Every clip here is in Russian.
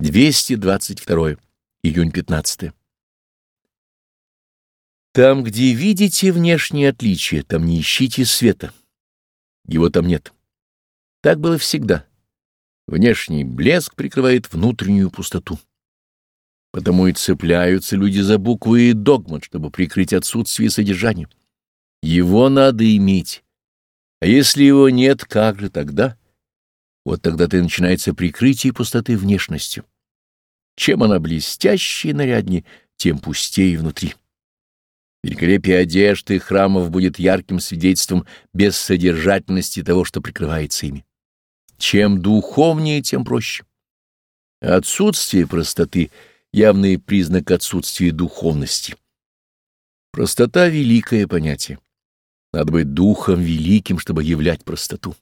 222. Июнь 15. Там, где видите внешние отличия, там не ищите света. Его там нет. Так было всегда. Внешний блеск прикрывает внутреннюю пустоту. Потому и цепляются люди за буквы и догмат, чтобы прикрыть отсутствие содержания. Его надо иметь. А если его нет, как же тогда? Вот тогда-то и начинается прикрытие пустоты внешностью. Чем она блестяще и наряднее, тем пустее внутри. Великолепие одежды храмов будет ярким свидетельством бессодержательности того, что прикрывается ими. Чем духовнее, тем проще. Отсутствие простоты — явный признак отсутствия духовности. Простота — великое понятие. Надо быть духом великим, чтобы являть простоту.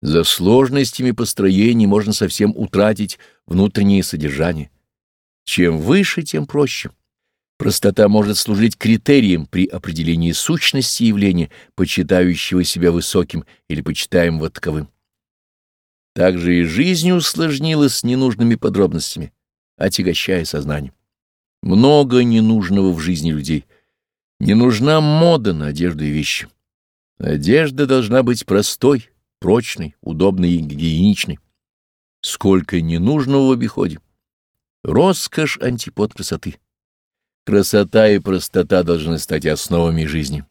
За сложностями построений можно совсем утратить внутреннее содержание. Чем выше, тем проще. Простота может служить критерием при определении сущности явления, почитающего себя высоким или почитаемого таковым. Также и жизнь усложнилась ненужными подробностями, отягощая сознание. Много ненужного в жизни людей. Не нужна мода на одежду и вещи. Одежда должна быть простой, прочной, удобной и гигиеничной. Сколько ненужного в обиходе. Роскошь — антипод красоты. Красота и простота должны стать основами жизни.